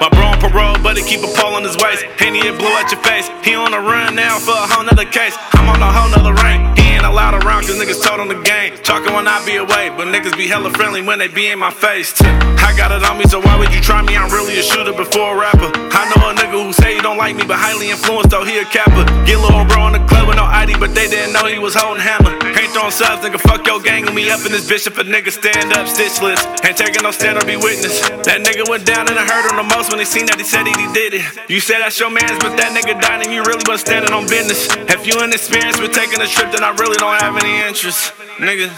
My bro on parole, but he keep a pole on his waist. Henny it blow at your face. He on the run now for a whole nother case. I'm on a whole nother ring. He ain't allowed around cause niggas told on the game. Talking when I be away, but niggas be hella friendly when they be in my face. I got it on me, so why would you try me? I'm really a shooter before a rapper. I know a nigga who say he don't like me, but highly influenced, though he a capper. Get little bro in the club with no ID, but they didn't know he was holding hammer. Ain't throwing subs, nigga, fuck your gang with me up in this bitch if a nigga stand up stitchless. Ain't taking no stand or be witness. That nigga went down and I hurt him the most when he seen that he said he, he did it. You said that's your man's, but that nigga died and you really was standing on business. If you inexperienced with taking a trip, then I really don't have any interest. Nigga.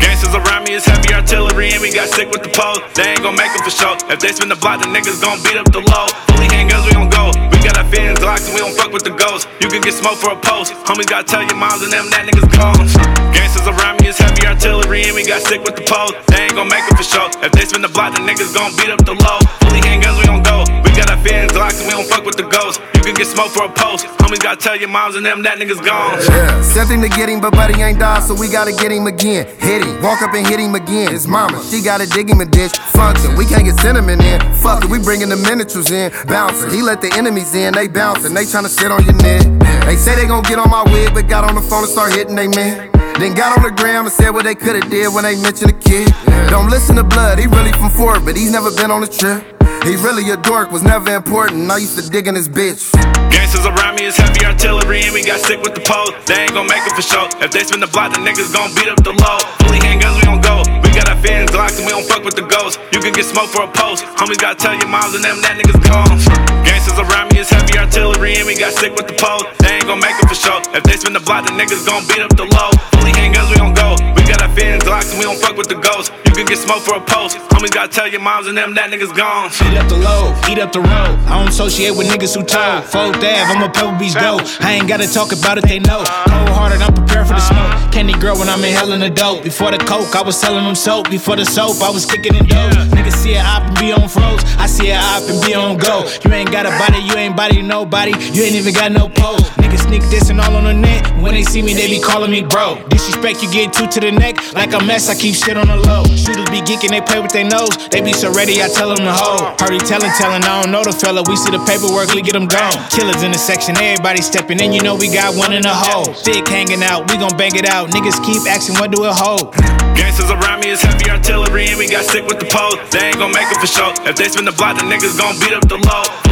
Gangsters around me is heavy artillery and we got sick with the pole. They ain't gon' make them for sure. If they spin the block, the niggas gon' beat up the low. Fully handguns, we gon' go. We got our fins locked and we don't fuck with the ghosts. You can get smoked for a post. Homies gotta tell your moms and them that niggas gone. Gangsters around me is heavy artillery and we got sick with the pole. They ain't gon' make them for sure. If they spin the block, the niggas gon' beat up the low. Fully handguns, we gon' go. We got our fins locked and we don't fuck with the ghosts. You can get smoked for a post. Homies gotta tell your moms and them that niggas gone. Yeah, something to get him, but buddy ain't died, so we gotta get him again. Hit him, walk up and hit him again. His mama, she gotta dig him a ditch. Function, we can't get cinnamon in. Fuck it, we bringing the miniatures in. Bouncer, he let the enemies in, they bouncing, they tryna sit on your neck. They say they gon' get on my wig, but got on the phone and start hitting they man. Then got on the gram and said what they coulda did when they mentioned a kid. Don't listen to Blood, he really from Fort, but he's never been on a trip. He really a dork, was never important. I used to dig in his bitch. Gangsters around me is heavy artillery and we got sick with the pole. They ain't gon' make it for sure. If they spin the block, the niggas gon' beat up the low. Fully handguns, we gon' go. We got our fins locked and we don't fuck with the ghosts. You can get smoked for a post. Homies gotta tell your moms and them that niggas gone. Gangsters around me is heavy artillery and we got sick with the pole. They ain't gon' make it for sure. If they spin the block, the niggas gon' beat up the low. Fully handguns, we gon' go. We got our fins locked and we don't fuck with the ghosts. You can get smoked for a post. Homies gotta tell your moms and them that niggas gone. Eat up the load, eat up the road. I don't associate with niggas who told. Fold Ave, I'm a Pebble Beach dope. I ain't gotta talk about it, they know. Cold hearted, I'm prepared for the smoke. Candy girl when I'm inhaling the dope. Before the coke, I was selling them soap. Before the soap, I was kicking in dope. Niggas see it op and be on froze. I see it op and be on go. You ain't got a body, you ain't body nobody. You ain't even got no pose. Niggas sneak dissing all on the net. When they see me, they be calling me bro. Disrespect, you get two to the neck. Like a mess, I keep shit on the low. Shooters be geeking, they play with their nose. They be so ready, I tell them to hold. Party telling, telling, I don't know the fella. We see the paperwork, we get them gone. Killers in the section, everybody stepping in. You know we got one in the hole. Thick hanging out, we gon' bang it out. Niggas keep asking, what do it hold? Gangsters around me is heavy artillery and we got sick with the pole. They ain't gon' make it for sure. If they spin the block, the niggas gon' beat up the low.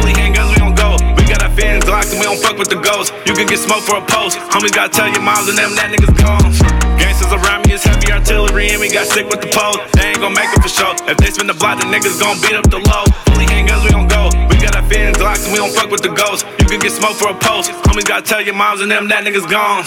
Fins locked and we don't fuck with the ghosts. You can get smoked for a post. Homies gotta tell your moms and them that niggas gone. Gangsters around me is heavy artillery and we got sick with the pole. They ain't gon' make it for sure. If they spin the block, the niggas gon' beat up the low. Fully handguns, we gon' go. We got our fins locked and we don't fuck with the ghosts. You can get smoked for a post. Homies gotta tell your moms and them that niggas gone.